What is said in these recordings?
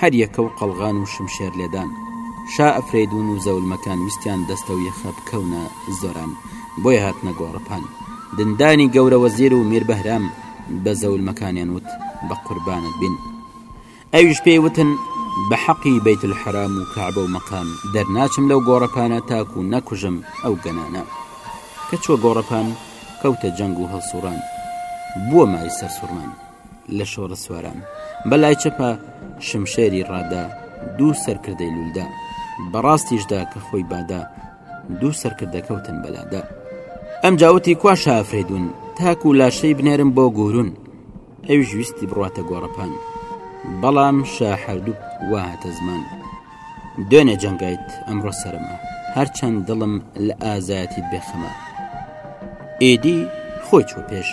هەر یەکە و قەڵغان و شمشێر لێدان شا ئەفرەیدوون و زەولمەکان ویستیان دەستە و یەخە بکەونە زۆران بۆیە هاتنە گۆڕەپان دندانی گەورە وەزیر و میر بەهرام بە زەولمەکانیان وت بە قوربانت بین ئەویش پێی وتن بە حەقی بەیت الحرام و کەعبە و مەقام دەرناچم لەو گۆڕەپانە تاکو نەکوژم ئەو گەنانە کە چووە گۆڕەپان کەوتە جەنگ و هەڵسوڕان بووە مای سەرسوڕمان لە شۆڕسواران بە لای چەپە شمشێری ڕادا دوو سەرکردەی لولدا بەڕاستیشدا کە خۆی بادا دوو سەرکردە کەوتن بەلادا ئەم جاوتی کوا شافرێدون تاکو لاشەی بنێرم بۆ گورون ئەویش ویستی بڕاتە گۆڕەپان بەڵام شە هەردوو واهاتە زمان دوێنێ جەنگایت ئەمڕۆ سەرمە هەرچەند دڵم لە ئازایەتیت بێخەمە ئێدی خۆی چوە پێش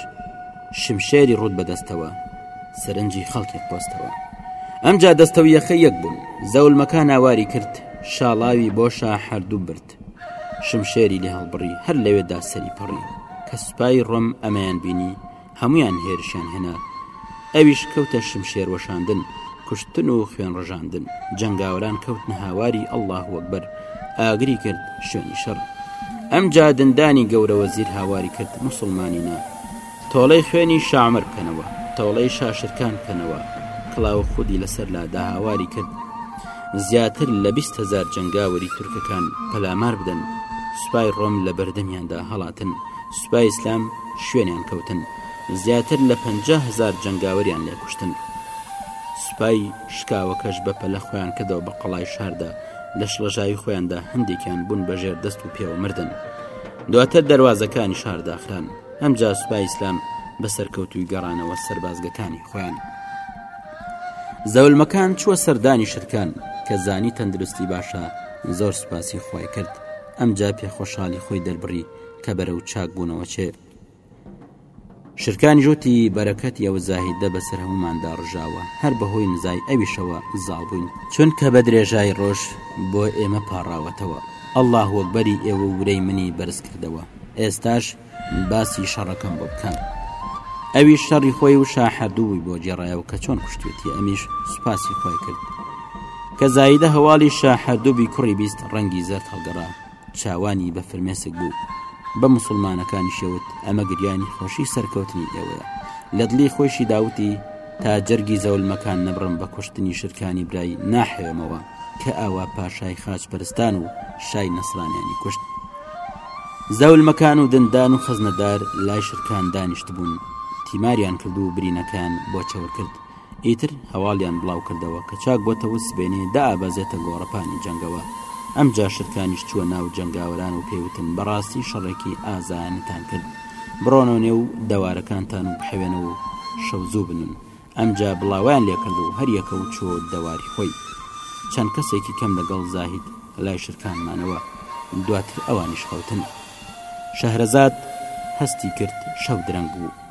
شمشێری ڕوود بەدەستەوە سەرنجی خەڵکی قۆستەوە ئەمجا دەستە و یەخە یەک بوون زەولمەکان ئاواری کرد شاڵاوی بۆ شا هەردوو برد شمشێری لێ هەڵبڕی هەر لەوێدا سەری پڕی کە سوپای ڕۆم ئەمەیان بینی هەموویان هێرشیان هێنا ئەویش کەوتە شمشێر وەشاندن کوشتن و خوێن ڕژاندن جەنگاوەران کەوتنە هاواری ئەلله وەکبەر ئاگری کرد شوێنی شەڕ ئەم جادندانی گەورەوە زیر هاواری کرد مسلمانینە تۆڵەی خوێنی شامر بکەنەوە تەوڵەی شاشرکان بکەنەوە کلااو خودی لەسەر لادا هاواری کرد زیاتر لە 20 هزار جنگاوەری تورکەکان پەلامار بدەن سوپای ڕۆم لە بەردەمیاندا هەڵاتن سوپای ئیسلام شوێنیان کەوتن زیاتر لە پەنجا هەزار جەنگاوەریان لێکوشتن سوپای شکاوەکەش بە پەلە خۆیان کردەوە بە قەڵای شاردا لە شڵەژاوی خۆیاندا هەندێکیان بوون بە ژێر دەست و پێوە مردن دواتر دەواازەکانی شارداخران ئەمجا سوپای ئیسلام بە سەرکەوتوی گەڕانەوە سربازگەکانی خۆیان زەولمەکان چووە سەردانی شرکان کە زانی تەندروستی باشە زۆر سوپاسی خۆی کرد ئەمجا پێ خۆشحالی خۆی دەربڕی کە بەرەو چاک بوونەوە چێ شرکان جوتی بەرەکەت یەوە زاهیدە بەسەر هەموماندا ڕژاوە هەر بەهۆی نزای ئەویشەوە زاڵبووین چونکە بە درێژای ڕۆژ بۆ ئێمە پاڕاوەتەوە ئەله وەکبەری ئێوە ورەی منی بەرز کردەوە ئێستاش باسی شەڕەکەم بۆ بکەم ئەوی شەڕی خۆی و شاحردووی بۆ جێڕایەوە کە چۆن کوشتێتی ئەمیش سوپاسی خۆی کرد کە زایدە هەواڵی شاحردووبی کوڕی بیست ڕەنگی زەر هەڵگەڕا چاوانی بە فرمێسک بوو. بە موسوڵمانەکانیشی وت، ئەمە گریانی خۆشی سەرکەوتنی ئێوەیە. لە دڵی خۆیشیدا وتی، تا جەرگی زەولمەکان نەبڕم بە کوشتنی شرکانی برای ناحەوێمەوە کە ئاوا پاشای خاچ پەرستان و شای نەسرانیانی کوشت. زەولمەکان و دندان و خەزنەدار لای شرکان دانیشتبوون، تیماریان کرد و برینەکەیان بۆ چەور کرد. ئیتر هەواڵیان بڵاو کردەوە کە چاک بۆتەوەو سبەینێ دەئابەزێتە گۆڕەپانی جەنگەوە، ئەمجا شرکانیش چووە ناو جەنگاوەران و پێی وتن بەڕاستی شەڕێکی ئازایانەتان کرد، بڕۆنەوە نێو دەوارەکانتان و بحەوێنەوە و شەو زوو بنوون. ئەمجا بڵاوەیان لێکرد و هەریەکە و چووە دەواری خۆی. چەند کەسێکی کەم لەگەڵ زاهید لای شرکان مانەوە، دواتر ئەوانیش خەوتن. شەهرەزاد هەستی کرد شەو درەنگ بوو.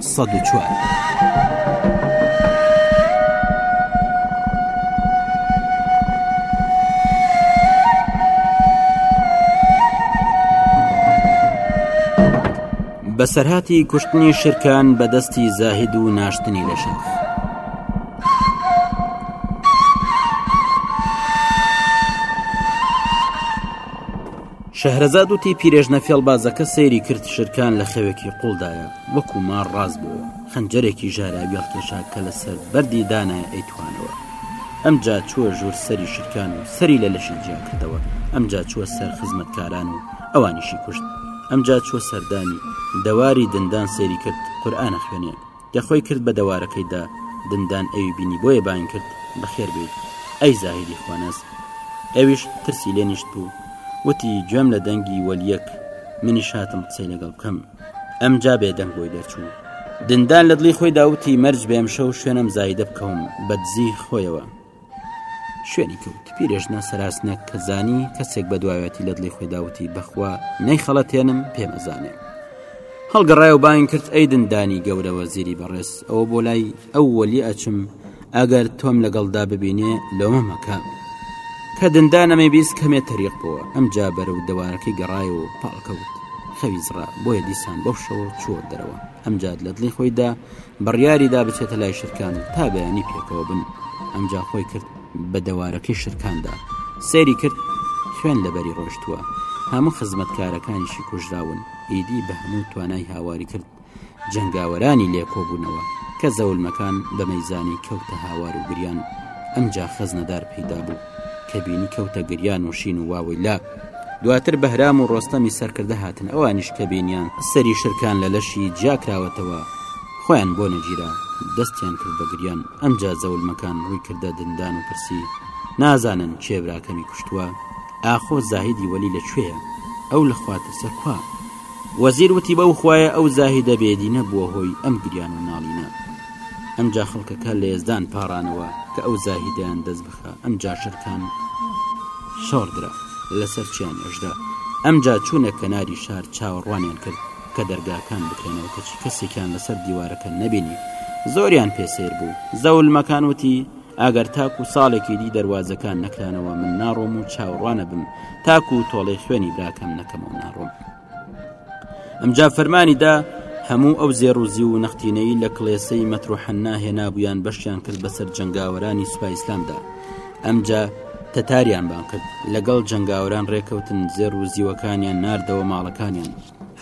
سەد و چوار. بەسەرهاتی کوشتنی شرکان بە دەستی زاهید و ناشتنی لەشە شەهرەزاد وتی پیرێژنە فێڵبازەکە سەیری کرد شرکان لە خەوێکی قوڵدایە وەکو مار ڕاست بووەوە خەنجەرێکی ژاراوی هەڵکێشا کە لەسەر بەردی دانایە ئەیتوانەوە ئەمجا چووە ژوور سەری شرکان و سەری لە لەشی جیا کردەوە ئەمجا چووە سەر خزمەتکاران و ئەوانیشی کوشت ئەمجا چووە سەردانی دەواری دندان سەیری کرد قورئانە خوێنێ دە خۆی کرد بە دەوارەکەیدا دندان ئەوی بینی بۆیە باین کرد بەخێر بێت ئەی زاهیری خواناز ئەویش ترسی لێ نیشت بوو وتی گوێم لە دەنگی وەلیەک منیش هاتم قسەی لەگەڵ بکەم ئەم جا بێ دەنگ بۆی دەرچوو دندان لە دڵی خۆی داوتی مەرج بێم شەو شوێنم زایدە بکەوم بە دزی خۆیەوە شوێنی کەوت پیرێژنا سەراسنەک کە زانی کەسێک بە دواوەتی لە دڵی خۆداوتی بەخوا نەیخەڵەتێنم پێمەزانێ هەڵگەڕای و باین کرد ئەیدن دانی گەورەوە زیری بەڕێز ئەوە بۆ لای ئەو وەلی ئەچم ئەگەر تۆم لەگەڵدا ببینێ لەوە مەکە کە دندانەمەی بیست کەمێ تەریق بووە ئەم جا بەرە و دەوارەکەی گەڕای و پاڵکەوت خەویزڕا بۆیە دیسان بەو شەوە چوە دەرەوە ئەمجاد لە دڵی خۆیدا بڕیاریدا بچێتە لای شرکان و تا بەیانی پێکەوە بن ئەمجا خۆی کرد بە دەوارەکەی شرکاندا سەیری کرد خوێن لەبەری ڕۆشتووە هەموو خزمەتکارەکانیشی کوژراون ئیدی بە هەموو توانای هاواری کرد جنگاوەرانی لێکۆبوونەوە کە زەولمەکان بەمەیزانی کەوتە هاوار و گریان ئەمجا خەزنەدار پیدا بوو کە بینی کەوتە گریان و شین و واوەی لا دواتر بەهرام و ڕۆستەمی سەرکردە هاتن ئەوانیش کە بینیان سەری شرکان لە لەشی جیاکراوەتەوە خۆیان بۆ نەگیرا دەستیان کرد بە گریان ئەمجا زەولمەکان ڕووی کردە دندان و پرسی نازانن کێ براکەمی کوشتووە ئاخۆ زاهیدی وەلی لەکوێیە ئەو لە خواترسە کوا وەزیر وتی بەو خوایە ئەو زاهیدە بێدینە بووە هۆی ئەم گریان و ناڵینە ئەمجا خەڵکەکە لە یزدان پاڕانەوە کە ئەو زاهیدیان دەست بخ ئەم جا شەرکان شۆڕدرا لەسەر چیان ئەژدا ئەم جا چوونە کەناری شار چاوەڕوانیان کرد کە دەرگاکان بکرێنەوە کەچی کەسێکیان لەسەر دیوارەکە نەبینی زۆریان پێسێر بوو زەولمەکان وتی ئەگەر تاکو ساڵێکی دی دەواازەکان نەکرانەوە من ناڕۆم و چاوەڕوانە بم تاکو و تۆڵەی خوێنی براکەم نەکەمەوە ناڕۆم ئەمجا فەرمانی دا هەموو ئەو زێڕ و زیو و نەختینەی لە کڵێسەی مەتروحەننا هێنابوویان بەشیان کرد بەسەر جەنگاوەرانی سوپای ئیسلامدا ئەمجا تەتاریان بان کرد لەگەڵ جەنگاوران ڕێکەوتن زێر و زیوەکانیان نردەوە ماڵەکانیان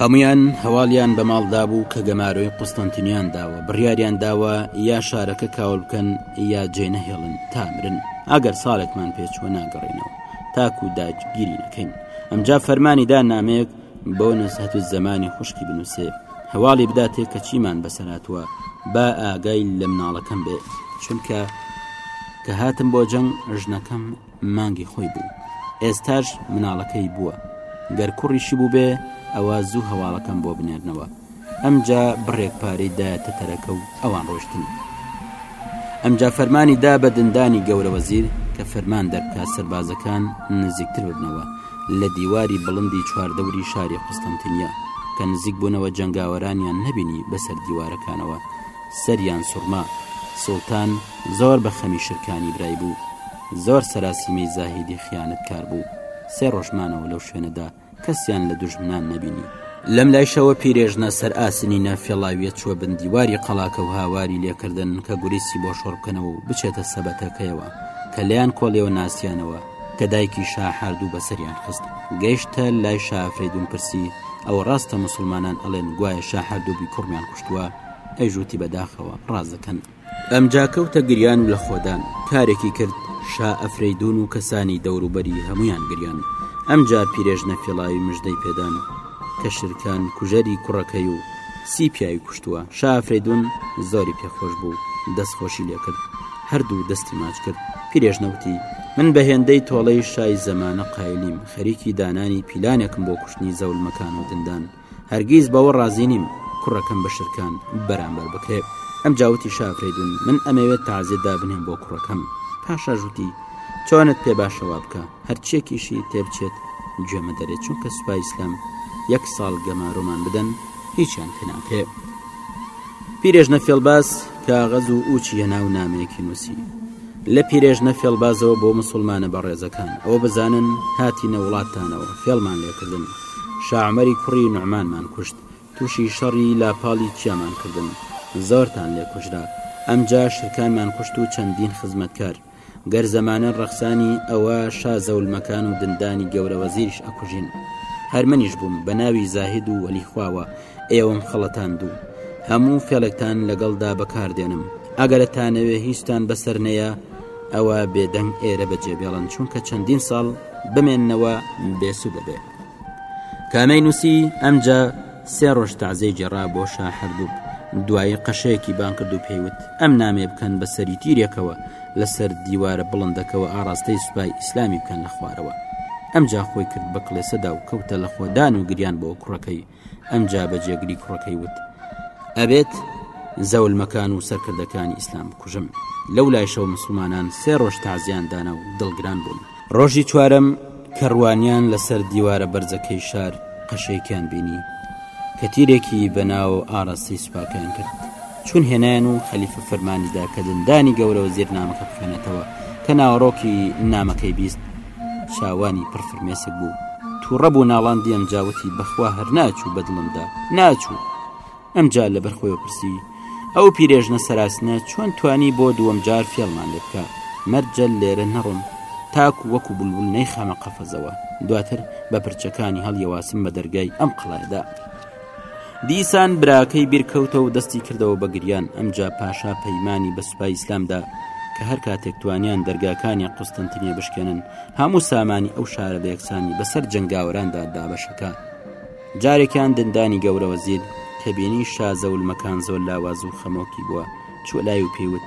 هەمویان هەواڵیان بە ماڵدا بوو کە گەمارۆی قوستنتینیان داوە بڕیاریان داوە یا شارەکە کاول بکەن یا جێ نەهێڵن تامرن ئەگەر ساڵێکمان پێچوە ناگەڕێنەوە تاکو داگیری نەکەین ئەمجا فەرمانی دا نامەیەک بۆ نەسەت و زەمانی خوشکی بنووسێ هەواڵی بداتێ کە چیمان بەسەراتوە با ئاگای لە مناڵەکەم بێ چونکە کە هاتم بۆ جەنگ ژنەکەم مانگی خۆی بوو ئێستاش مناڵەکەی بووە گەر کوڕیشی بوو بێ ئەوە زوو هەواڵەکەم بۆ بنێرنەوە ئەمجا بڕێک پارەی دایەتە تەرەکە و ئەوان ڕۆشتن ئەمجا فەرمانی دا بە دندانی گەورە وەزیر کە فەرمان دەرکا سەربازەکان نزیکتر ببنەوە لە دیواری بڵندی چواردەوری شاری قوستنتینە کە نزیک بوونەوە جەنگاوەرانیان نەبینی بەسەر دیوارەکانەوە سەریان سوڕما سوڵتان زۆر بە خەمی شرکانی برای بوو زۆر سەراسیمەی زاهیدی خیانەتکار بوو سێ ڕۆژمانەوە لەو شوێنەدا کەسیان لە دوژمنان نەبینی. لەم لایشەوە پیرێژنە سەر ئاسنی نە فێڵاویە چووە بن دیواری قەڵاکە و هاواری لێکردن کە گوریسی بۆ شۆڕ بکەنەوە و بچێتە سەبەتەکەیەوە کە لێیان کۆڵیەوە ناسیانەوە کە دایکی شا حردوو بەسەریان خست گەیشتە لای شافریدون پرسی ئەوە ڕاستە مسلمانان ئەڵێن گوایە شا حردووبی کوڕمیان کوشتووە ئەیژووتی بەداخەوە ڕازەکەن ئەمجا کەوتە گریان و لەخۆدان کارێکی کرد شا ئەفریدون و کەسانی دەوروبەری هەمویان گریان ئەمجا پیرێژنە فیڵاوی مژدەی پێدان کە شرکان کوژەری کوڕەکەی و سی پیاوی کوشتوە شا ئەفریدون زۆری پێخۆش بوو دەست خۆشی لێکرد هەردوو دەستی ماچ کرد پیرێژنە وتی من بە هێندەی تۆڵەی شای زەمانە قایلیم خەریکی دانانی پیلانێکم بۆ کوشتنی زەولمەکان و دندان هەرگیز بەوە ڕازی نیم کوڕەکەم بە شرکان بەرامبەر بکرێ ئەم جاوتی شافریدون من ئەمەوێت تازێ دابنێم بۆ کوڕەکەم پاشا ژوتی چۆنت پێ باشەوا بکە هەرچێکیشی تێبچێت گوێمە دەرێت چونکە سوپای ئیسلام یەک ساڵ گەمارۆمان بدەن هیچیان پێ ناکرێ پیرێژنە فێڵباز کاغەز و ئوچی هە ناو نامەیەکی نووسی لە پیرێژنە فێڵبازەوە بۆ مسلمانە بەڕێزەکان ئەوە بزانن هاتینە وڵاتانەوە فێڵمان لێکردن شا عومەری کوڕی نوعمانمان کوشت تووشی شەڕی لاپاڵی چیامان کردن زۆرتان لێ کوژرا ئەمجا شرکانمان کوشت و چەندین خزمەتکار گەر زەمانە ڕەخسانی ئەوە شا زەولمەکان و دندانی گەورە وەزیریش ئەکوژین هەر منیش بووم بە ناوی زاهد و وەلی خواوە ئێوەم خەڵەتان دوو هەموو فێڵێکتان لەگەڵدا بەکاردێنم ئەگەرتانەوێ هیچتان بەسەر نەیە ئەوە بێدەنگ ئێرە بەجێ بێڵن چونکە چەندین ساڵ بمێنەوە بێسو دەبێ کامەی نووسی ئەمجا سێ ڕۆژ تازەی جێڕا بۆ شا هەردوو دوایی قەشەیەکی بان کرد و پێیوت ئەم نامێ بکەن بە سەری تیرێکەوە لەسەر دیوارە بڵندەکەەوە ئاراستەی سوپای ئیسلامی بکەن لە خوارەوە ئەمجا خۆی کرد بە کڵێسەدا و کەوتە لە خۆدان و گریان بۆ کوڕەکەی ئەمجا بە جێگری کوڕەکەی وت ئەبێت زەولمەکان و سەرکردەکانی ئیسلام بکوژم لەو لایشەوە مسلمانان سێ ڕۆژ تازیان دانا و دڵگران بوون ڕۆژی چوارم کەڕوانیان لەسەر دیوارە بەرزەکەی شار قەشێکیان بینی کە تیرێکی بەناو ئاراستەی سوپاکەیان کرد چون هێنایان و خەلیفە فەرمانیدا کە دندانی گەورەوە زیر نامەکە بخێنێتەوە کە ناوەڕۆکی نامەکەی بیست چاوانی پڕ فرمێسک بوو تووڕە بوو ناڵاندی ئەم جاوتی بەخوا هەر ناچوو بە دڵمدا ناچوو ئەمجا لەبەر خۆی پرسی ئەو پیرێژنە سەراسنە چۆن توانی بۆ دووەم جار فێڵمان لێ بکە مەرجە لێرە نەڕۆم تاکو وەکو بولبول نەی خەمە قەفەزەوە دواتر بە پرچەکانی هەڵیەواسم بە دەرگای ئەم قڵایدا دیسان براکەی بیرکەوتەوە و دەستی کردەوە بە گریان ئەمجا پاشا پەیمانی بە سوپای ئیسلامدا کە هەر کاتێک توانیان دەرگاکانی قوستنتنیە بشکێنن هەموو سامانی ئەو شارە بە یەکسانی بەسەر جەنگاوەراندا دابەشەکە جارێکیان دندانی گەورەوە زیر کە بینی شازەولمەکان زۆر لاواز و خەمۆکی بووە چوە لای و پێیوت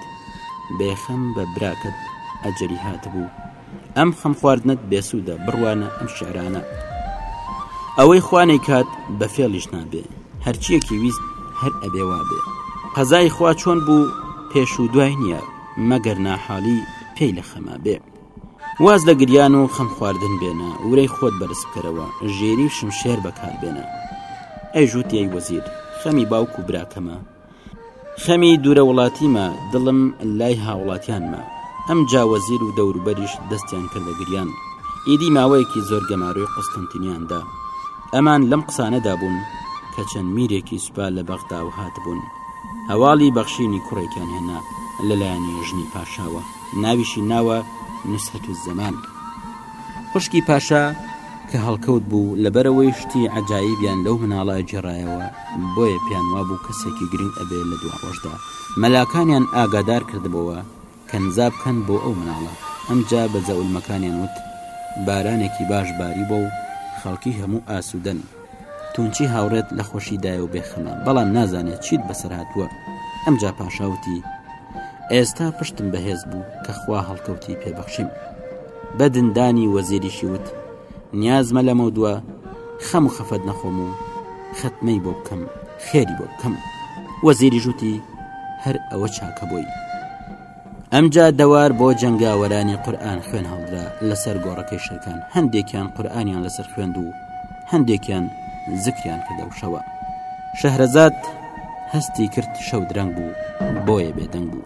بێخەم بە براکەت ئەجەلی هاتبوو ئەم خەم خواردنت بێسوودە بڕوانە ئەم شعرانە ئەوەی خوانەی کات بە فێڵیش نابێ هەرچیەکی ویست هەر ئەبێ وابێ قەزای خوا چۆن بوو پێش و دوای نییە مەگەر ناحالی پێی لە خەما بێ واز لە گریان و خەم خواردن بێنە ورەی خۆت بەرز بکەرەوە ژێری شمشێر بەکار بێنە ئەی ژووتیای وەزیر خەمی باوک و براکەمە خەمی دوورە وڵاتیمە دڵم لای هاوڵاتیانمە ئەمجا وەزیر و دەوروبەریش دەستیان کردە گریان ئیدی ماوەیەکی زۆر گەمارۆی قوستنتینیاندا ئەمان لەم قسانەدا بوون کە چەند میرێکی سوپا لە بەغدا و هاتبوون هەواڵی بەخشینی کوڕێکیان هێنا لەلایەنی ژنی پاشاوە ناویشی ناوە نوسەت و زەمان خوشکی پاشا کە هەڵکەوت بوو لەبەرەوەی شتی عجایبیان لەو مناڵە جێڕایەوە بۆیە پێیان وابوو کەسێکی گرنگ ئەبێ لە دوا ڕۆژدا مەلاکانیان ئاگادار کردبەوە کەنزا بکەن بۆ ئەو مناڵە ئەمجا بە زەولمەکانیان وت بارانێکی باش باریبوە و خەڵکی هەموو ئاسوودەن تونچی هاوڕێت لە خۆشی دایە و بێخەمە بەڵام نازانێت چیت بەسەر هاتووە ئەمجا پاشاوتی ئێستا پشتم بەهێز بوو کە خوا هەڵکەوتی پێبەخشیم بە دندانی وەزیریشی وت نیازمە لەمە دووە خەم و خەفەت نەخۆم و خەتمەی بۆ بکەم خێری بۆ بکەم وەزیری ژووتی هەر ئەوە چاکە بۆی ئەمجا دەوار بۆ جەنگاوەرانی قورآن خوێن هەڵدرا لەسەر گۆڕەکەی شەکان هەندێکیان قورآانیان لەسەر خوێند و هەندێکیان زکریان کردە و شەوە شەهرەزاد هەستی کرد شەو درەنگ بوو بۆیە بێدەنگ بوو.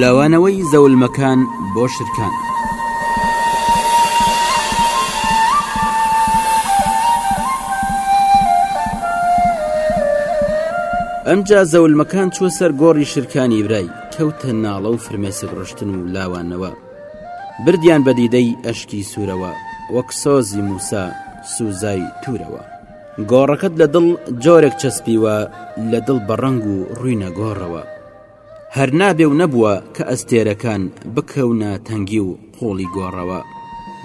لاوانەوەی زەولمەکان بۆ شرکان. ئەمجا زەولمەکان چوە سەر گۆڕی شرکانی برای کەوتە ناڵە و فرمێسک ڕشتن و لاوانەوە بردیان بە دیدەی ئەشکی سوورەوە وەک سۆزی موسا سوزای تورەوە گۆڕەکەت لە دڵ جۆرێک چەسپیوە لە دڵ بە ڕنگ و ڕووینە گۆڕەوە هەر نابێ و نەبووە کە ئەستێرەکان بکەونە تەنگی و قۆڵی گۆڕەوە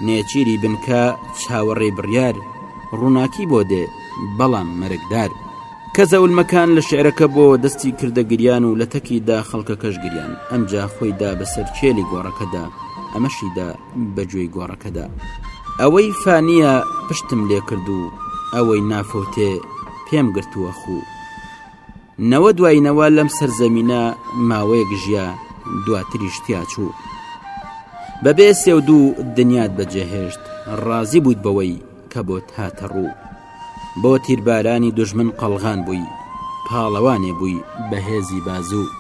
نێچیری بنکە چاوەڕێی بڕیار ڕووناکی بۆ دێ بەڵام مەرگدار کە زەولمەکان لە شعرەکە بۆ دەستی کردە گریان و لە تەکیدا خەڵکەکەش گریان ئەمجا خۆیدا بەسەر چێلی گۆڕەکەدا ئەمەشیدا بەگوێی گۆڕەکەدا ئەوەی فانیە پشتم لێ کرد و ئەوەی نافەوتێ پێم گرتووە خوو نەوە دوای نەوە لەم سەرزەمینە ماوەیەک ژیا دواتریش تیاچوو بەبێ سێو دوو دنیات بەجێهێشت ڕازی بوویت بەوەی کە بۆت هاتە ڕوو بۆ تیربارانی دژمن قەڵغان بووی پاڵەوانێ بووی بەهێزی بازوو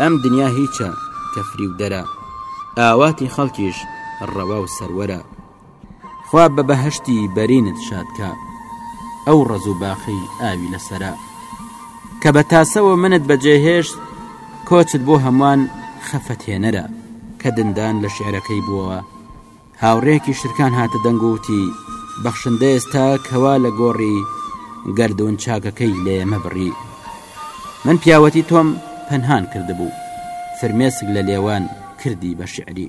ئەم دنیا هیچە کە فریودەرە ئاواتی خەڵکیش ڕەوا و سەروەرە خوا بە بەهەشتی بەرینت شاد کا ئەو ڕەز و باخی ئاوی لەسرە کە بە تاسەوە منت بەجێهێشت کۆچت بۆ هەمووان خەفەتێنەرە کە دندان لە شعرەکەی بووەوە هاوڕێکی شرکان هاتە دەنگوتی بەخشندە ئێستا کەوا لە گۆڕی گردون چاکەکەی لێمە بڕی من پیاوەتی تۆم پەنهان کردبوو فرمێسک لە لێوان کردی بە شعری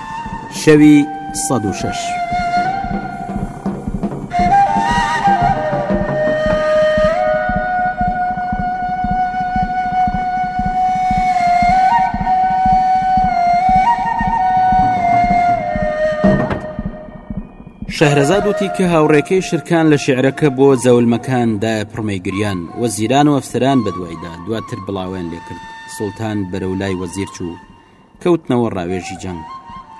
شەوی سەد و شەش. شەهرەزاد وتی کە هاوڕێکەی شرکان لە شعرەکە بۆ زەولمەکاندا پڕمەی گریان وەزیران و ئەفسران بەدوایدا دواتر بڵاویان لێکرد سوڵتان بەرەو لای وەزیر چوو کەوتنەوە ڕاوێژی جەنگ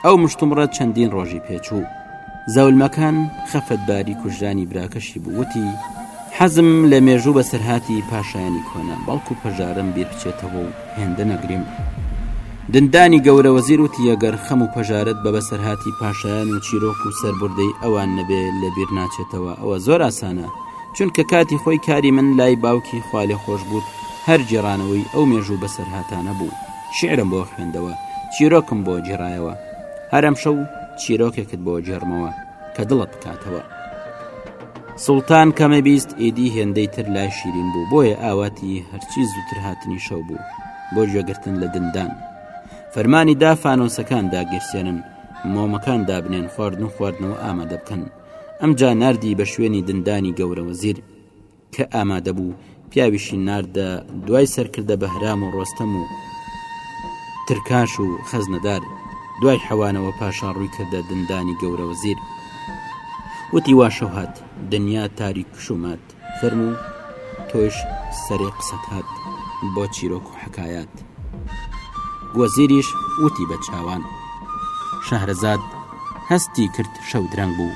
ئەو مشتومڕە چەندین ڕۆژی پێچوو زەولمەکان خەفەتباری کوژرانی براکەشی بووتی حەزم لە مێژوو بەسەرهاتی پاشایانی کۆنا بەڵکو پەژارم بیر بچێتەوە و هێندە نەگریم دندانی گەورە وەزیر و تیەگەر خەم و پەژارت بە بەسەرهاتی پاشایان و چیرۆک و سربردەی ئەوان نەبێ لە بیر ناچێتەوە ئەوە زۆر ئاسانە چونکە کاتی خۆی کاری من لای باوکی خوالێ خۆش بوت هەر جێرانەوەی ئەو مێژوو بەسەرهاتانە بوو شیعرم بۆ خوێندەوە چیرۆکم بۆ گێڕایەوە هەرم شەو چیرۆکێکت بۆ گێڕمەوە کە دڵە بکاتەوە سوڵتان کەمە بیست ئیدی هێندەی تر لای شیرین بوو بۆیە ئاواتی هەرچی زووتر هاتنی شەو بوو بۆ جێگرتن لە دندان فەرمانی دا فانۆسەکان داگیرسێنن مۆمەکان دابنێن خواردن و خواردنەوە ئامادە بکەن ئەمجا نردی بە شوێنی دندانی گەورەوە زیر کە ئامادە بوو پیاویشی ناردە دوای سەرکردە بەهرام و ڕۆستەم و ترکاش و خەزنەدار دوای حەوانەوە پاشا ڕووی کردە دندانی گەورە وەزیر وتی واشە هات دنیا تاریک کشومات فەرمو تۆش سەرێ قسەت هات بۆ چیرۆک و حکایات وەزیریش وتی بە چاوان شەهرەزاد هەستی کرد شەو درەنگ بوو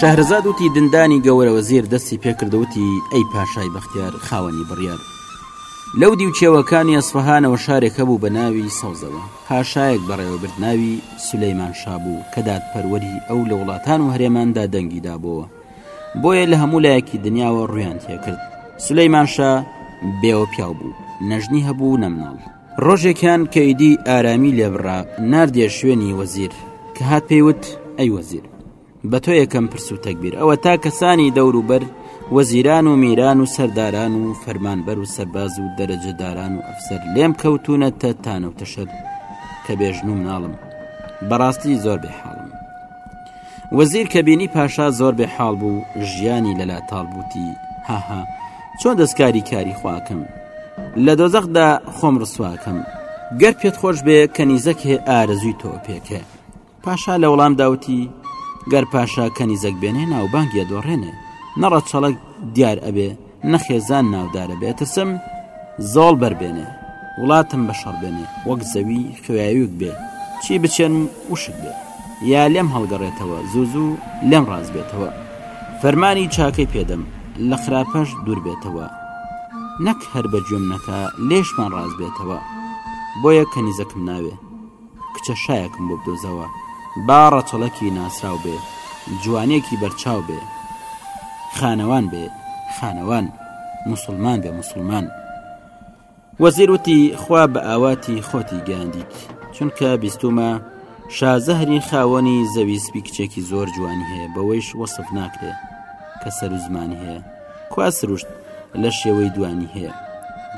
شەهرزاد وتی دندانی گەورەوە زیر دەستی پێکردەوتی ئەی پاشای بەختیار خاوەنی بڕیار لەو دیوچێوەکانی ئەسفەهانەوە شارێکە بوو بە ناوی سەوزەوە پاشایەک بەڕێوەبرد ناوی سولەیمان شابوو کە دادپەروەری ئەو لە وڵاتان و هەرێماندا دەنگی دابەوە بۆیە لە هەموو لایەکی دنیاوە ڕویان تێکرد سلەیمان شا بێوە پیاو بوو نەژنی هەبوو نەمناڵ ڕۆژێکیان کەیدی ئارامی لێبڕا نردێ شوێنی وەزیر کە هات پێیوت ئەی وەزیر بە تۆ یەکەم پرس و تەکبیر ئەوە تا کەسانی دەوروبەر وەزیران و میران و سەرداران و فەرمانبەر و سەرباز و دەرەجەداران و ئەفسەر لێم کەوتونە تە تانە و تەشەر کە بێژن و مناڵم بەڕاستی زۆر بێحاڵم وەزیر کە بینی پاشا زۆر بێ حاڵ بوو ژیانی لەلا تاڵ بووتی هاها چۆن دەستکاری کاری خواکەم لە دۆزەخدا خۆم ڕسواکەم گەر پێت خۆش بێ کە نیزەک هێ ئارەزوی تۆ پێکە پاشا لە وەڵام داوتی گەر پاشا کەنیزەک بێنێ ناوبانگە دۆڕێنێ نەڕە چەڵک دیار ئەبێ نە خێزان ناودارە بێ ترسم زۆڵ بەربێنێ وڵاتم بە شەڕ بێنێ وەک زەوی خوێویک بێ چی بچێن وشک بێ یا لێم هەڵگەڕێتەوە زوو زوو لێم ڕاز بێتەوە فەرمانی چاکەی پێدەم لە خراپەش دوور بێتەوە نەک هەر بە گوێم نەکە لێشمان ڕاز بێتەوە بۆیە کەنیزەکم ناوێ کچە شایەکم بۆ بدۆزەوە با ڕەچەڵەکی ناسراو بێ جوانێکی بەرچاو بێ خانەوان بێ خانەوان مسلمان بێ مسلمان وەزیر وتی خوا بە ئاواتی خۆتی گەاندیت چونکە بیستومە شازەهری خاوەنی زەوی سپی کچێکی زۆر جوانی هەیە بەوەیش وەسف ناکرێ کە سەر و زمانی هەیە کوا سروشت لە شێوەی دوانی هەیە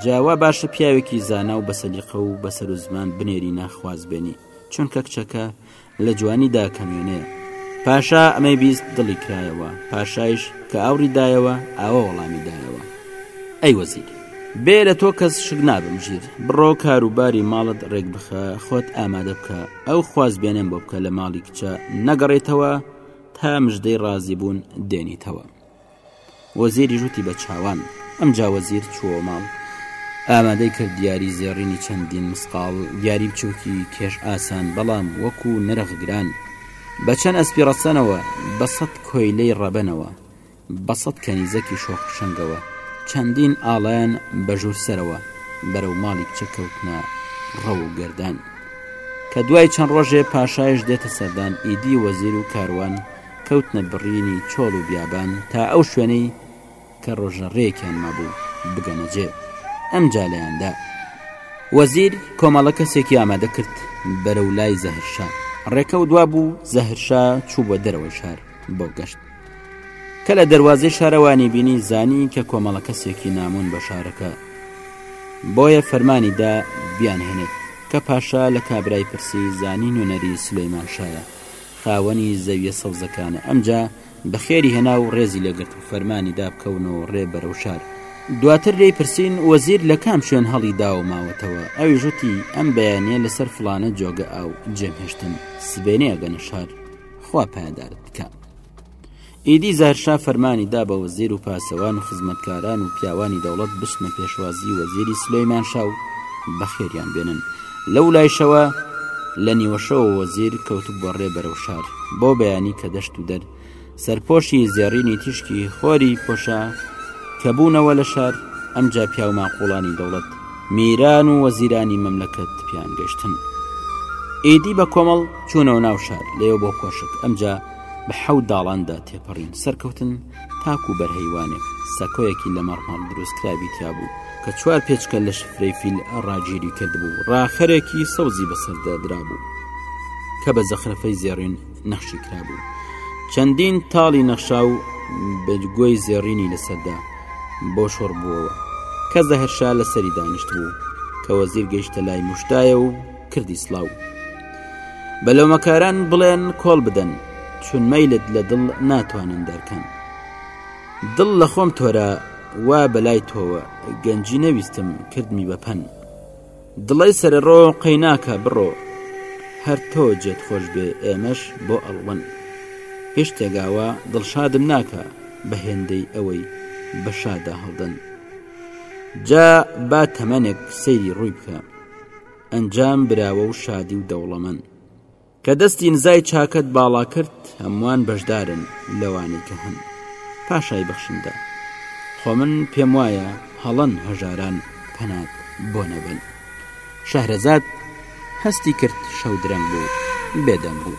جاوا باشە پیاوێکی زانا و بەسەلیقە و بەسەر و زمان بنێری ناخواز بێنی چونکە کچەکە لە جوانیدا کەمێنەیە پاشا ئەمەی بیست دڵی کرایەوە پاشایش کە ئاوری دایەوە ئاوە وەڵامی دایەوە ئەی وەزیر بێ لە تۆ کەس شک نابم ژیر بڕۆ کاروباری ماڵت ڕێک بخە خۆت ئامادە بکە ئەو خواز بێنێن بۆ بکە لە ماڵی کچە نەگەڕێتەوە تا مژدەی ڕازی بوون دێنیتەوە وەزیریش وتی بە چاوان. ئەمجا وەزیر چووەوە ماڵ، ئامادەی کرد دیاری زێڕینی چەندین مسقاڵ، دیاری بچووکی کێش ئاسان، بەڵام وەکو نرخ گران. بە چەند ئەسپی ڕەسەنەوە، بە سەد کۆیلەی ڕەبەنەوە، بە سەد کەنیزەکی شۆخ پشەنگەوە، چەندین ئاڵایان بە ژوور سەرەوە، بەرەو ماڵی کچە کەوتنە ڕەو و گەردان. کە دوای چەند ڕۆژێ پاشایش دێتە سەردان، ئیدی وەزیر و کاروان، کەوتنە بڕینی چۆڵ و بیابان تا ئەو شوێنەی کە ڕۆژە ڕێکیان مابوو بگەنە جێ ئەم جالەیاندا وەزیر کۆمەڵە کەسێکی ئامادە کرد بەرە و لای زەهرشا ڕێکە و دوا بوو زەهرشا چوو بە دەرەوەی شار بۆ گەشت کە لە دەواازەی شارەوانی بینی زانی کە کۆمەڵە کەسێکی نامۆن بە شارەکە بۆیە فەرمانیدا بیانهێنێت کە پاشا لە کابرای پرسی زانی نوێنەری سلەیمان شایە خاوەنی زەویە سەوزەکانە، ئەمجا بەخێری هێنا و ڕێزی لێگرت و فەرمانی دا بکەون و ڕێ بەرەو شار. دواتر لێی پرسین، وەزیر لە کام شوێن هەڵی دا و ماوەتەوە؟ ئەویش وتی، ئەم بەیانییە لە سەر فڵانە جۆگە ئاو جێم هێشتن، سبەینێ ئەگەنە شار، خوا پایەدارت بکا. ئیدی زاهرشا فەرمانی دا بە وەزیر و پاسەوان و خزمەتکاران و پیاوانی دەوڵەت بچنە پێشوازی وەزیری سلەیمان شا و بەخێریان بێنن لەو لایشەوە لە نیوەشەوە وەزیر کەوت بۆ ڕێ بەرەو شار بۆ بەیانی کە دەشت و دەر سەرپۆشی زێڕینی تیشکی خۆری پۆشا کە بوونەوە لە شار ئەمجا پیاو ماقوڵانی دەوڵەت میران و وەزیرانی مەملەکەت پیان گەشتن ئیدی بە کۆمەڵ چوونەوە ناو شار لێو بۆ کۆشک ئەمجا بە حەوت داڵاندا تێپەڕین سەرکەوتن تاکو بەرهەیوانێک سەکۆیەکی لە مەڕمەڕ دروستکراوی تیا بوو کە چوار پێچکە لە شفرەی فیل ڕاگیری کردبوو ڕاخەرێکی سەوزی بەسەردا درابوو کە بە زەخرەفەی زێڕین نەخشی کرابوو چەندین تاڵی نەخشا و بەگۆی زێڕینی لەسەردا بۆ شۆڕ بووەوە کە زەهرشا لەسەری دانیشت بوو کە وەزیر گەیشتە لای مشتایە و کردی سڵاو بە لۆمەکاران بڵێن کۆڵ بدەن چون مەیلت لە دڵ ناتوانن دەرکەن دڵ لە خۆم تۆرە وا بەلای تۆوە گەنجی نەویستم کردمی بەپەن دڵی سەر ڕۆ قەی ناکە بڕۆ هەر تۆ جێت خۆش بێ ئێمەش بۆ ئەڵوەن هیچ تێگاوە دڵشادم ناکە بە هێندەی ئەوەی بە شادا هەڵدەن جا با تەمەنێک سەیری ڕووی بکە ئەنجام براوە و شادی و دەوڵەمەن کە دەستی نزای چاکەت باڵا کرد هەمووان بەشدارن لەوانی کە هەن پاشای بەخشندە خۆ من پێم وایە هەڵەن هەژاران پەنات بۆ نەبن شەهرەزاد هەستی کرد شەو درەنگ بوو بێدەنگ بوو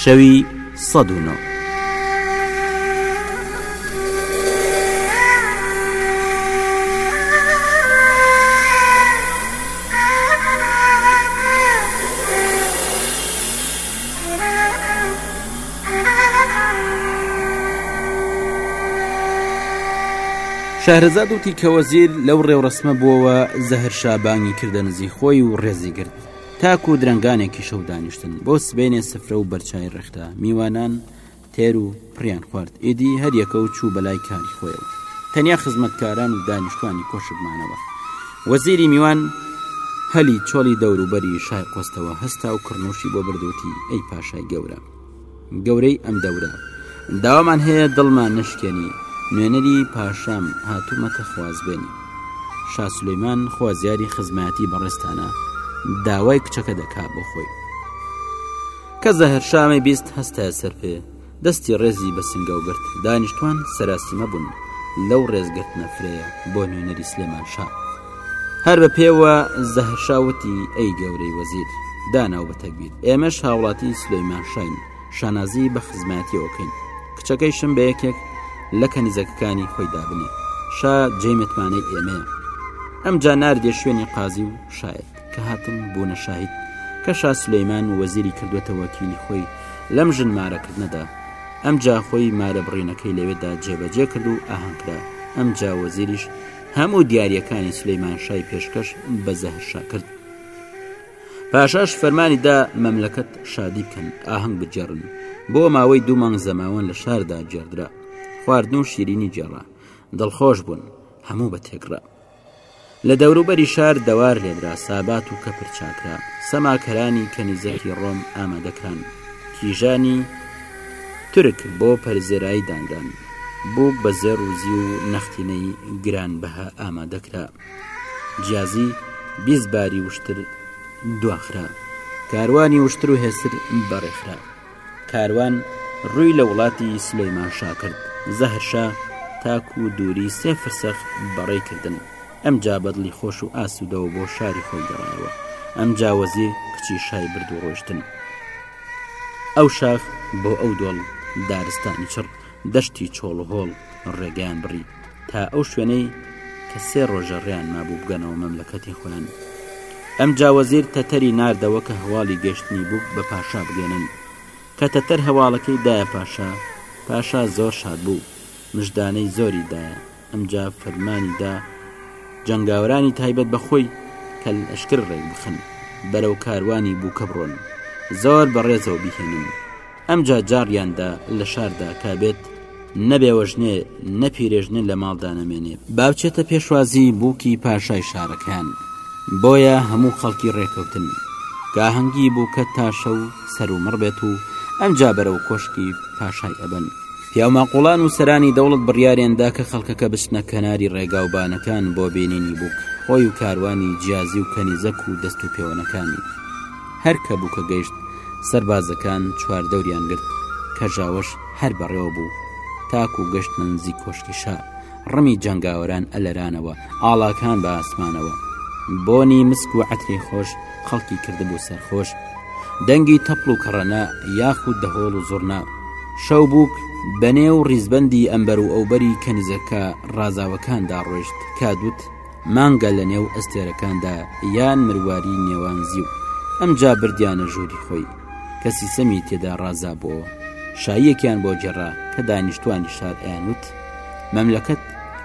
شەوی سەد و نۆ. شەهرەزاد وتی کە وەزیر لەو ڕێوڕەسمە بووەوە زەهرشا بانگی کردە نزیک خۆی و ڕێزی گرت تاکو درەنگانێکی شەو دانیشتن بۆ سبێنێ سفرە و بەرچای ڕێکخرا میوانان تێر و پڕیان خوارد ئیدی هەریەکە و چوو بەلای کاری خۆیەوە تەنیا خزمەتکاران و دانیشتوانی کۆشکمانەوە وەزیری میوان هەلی چۆڵی دەوروبەری شای قۆستەوە هەستا و کڕنوشی بۆ بردووتی ئەی پاشای گەورە گەورەی ئەم دەورە داوامان هەیە دڵمان نەشکێنی نوێنەری پاشام هاتوومەتە خوازبێنی شا سلەیمان خوازیاری خزمەتی بەڕێستانە داوای کچەکە دەکا بۆ خۆی کە زەهر شامی بیست هەستە سەر پێ دەستی ڕێزی بە سنگە و گرت دانیشتوان سەراسیمە بوون لەو ڕێزگرتنە فرەیە بۆ نوێنەری سلێمان شا هەر بە پێوە زەهرشاوتی ئەی گەورەی وەزیر داناو بە تەگبیر ئێمەش هاوڵاتی سلەیمان شین شانازی بە خزمەتیەوەکەین کچەکەی شم بە یەکێک لە کەنیزەکەکانی خۆی دابنێ شا جێ متمانەی ئێمەیە ئەم جا ناردێ شوێنی قازی و شاید کە هاتن بوونە شاهید کە شا سلەیمان وەزیری کردوێتە وەکیلی خۆی لەم ژن مارەکردنەدا ئەم جا خۆی مارە بڕینەکەی لەوێدا جێبەجێ کرد و ئاهنگرا ئەم جا وەزیریش هەموو دیارەکانی سلەیمان شای پێشکەش بە زەهرشا کرد پاشاش فەرمانی دا مەملەکەت شادی بکەن ئاهەنگ بجێڕن بۆ ماوەی دوو مانگ زەماوەن لە شاردا جێردرا خواردن و شیرینی جێڕا دڵخۆش بوون هەموو بە تێکڕا لە دەوروبەری شار دەوار لێدرا سابات و کەپر چاکرا سەماکەرانی کەنیزەکی ڕۆم ئامادەکران کیژانی تورک بۆ پەرزێرایی دانران بوو بە زێڕ و زیو و نەختینەی گران بەها ئامادەکرا جیازی بیست باری وشتر دواخرا کاروانی وشتر و هێستر بەڕێخرا کاروان ڕووی لە وڵاتی سلەیمان شا کرد زەهرشا تاک و دووری سێ فرسەخ بەڕێ کردن ئەم جا بەدڵی خۆش و ئاسوودەوە بۆ شاری خۆی گەڕایەوە ئەم جاوەزیر کچی شای برد و ڕۆشتن ئەو شاخ بۆ ئەو دۆڵ دارستانی چڕ دەشتی چۆڵ و هۆڵ ڕێگەیان بڕی تا ئەو شوێنەی کە سێ ڕۆژە ڕێیان مابوو بگەنەوە مەملەکەتی خۆیان ئەم جاوەزیر تەتەری ناردەوە کە هەواڵی گەشتنی بووک بە پاشا بگەێنن کە تەتەر هەواڵەکەی دایە پاشا پاشا زۆر شاد بوو مژدانەی زۆری دایە ئەمجا فەرمانی دا جەنگاوەرانی تایبەت بە خۆی کە لەشکر ڕێک بخن بەرەو کاروانی بووکە بڕۆن زۆر بەڕێزەوە بیهێنن ئەمجا جاڕیاندا لە شاردا کا بێت نەبێوەژنێ نەپیرێژنێ لە ماڵدا نەمێنێ باوچێتە پێشوازی بووکی پاشای شارەکان بۆیە هەموو خەڵکی ڕێکەوتن گاهەنگی بووکە تاشە و سەرومڕ بێت و ئەمجا بەرەو کۆشکی پاشای ئەبن پیاوماقوڵان و سەرانی دەوڵەت بڕیارێندا کە خەڵکەکە بچنە کەناری ڕێگاوبانەکان بۆ بینینی بووک خۆی و کاروانی جیازی و کەنیزەک و دەست و پێوەنەکانی هەر کە بووکە گەیشت سەربازەکان چواردەوریان گرت کەژاوەش هەر بەڕێوە بوو تاکو گەشتنە نزیک کۆشکی شا ڕمی جەنگاوەران ئەلەرانەوە ئاڵاکان بە ئاسمانەوە بۆنی مسک و عتری خۆش خەڵکی کردبوو سەرخۆش دەنگی تەپڵ و کەڕەنا یاخود دەهۆڵ و زڕنا شەو بووک بەنێ و ڕیزبندی ئەمبەر و ئەوبەری کەنیزەکە ڕازاوەکاندا ڕۆشت کادوت مانگە لە نێو ئەستێرەکاندا یان مرواری نێوان زی و ئەمجا بردیانە ژووری خۆی کە سیسەمی تێدا ڕازابەوە شاییەکیان بۆ جێڕا کە دانیشتوانی شار ئەیانوت مەملەکەت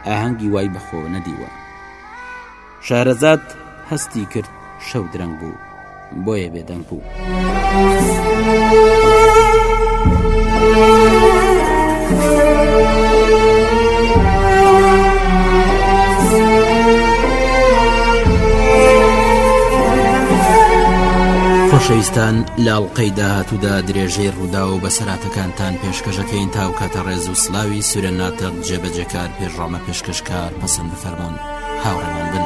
ئاهەنگی وای بەخۆوە نەدیوە شارەزاد هەستی کرد شەو درەنگ بوو بۆیە بێدەنگ بوو. خۆشەویستان لاڵقەی داهاتوودا درێژەی ڕوودا و بەسەراتەکانتان پێشکەشەکەین تاوکاتە ڕێز سلاوی سورە ناتق جێبەجێکار پێشڕامە پێشکەشکار پەسەند بفەرموون هاوڕێمان بن.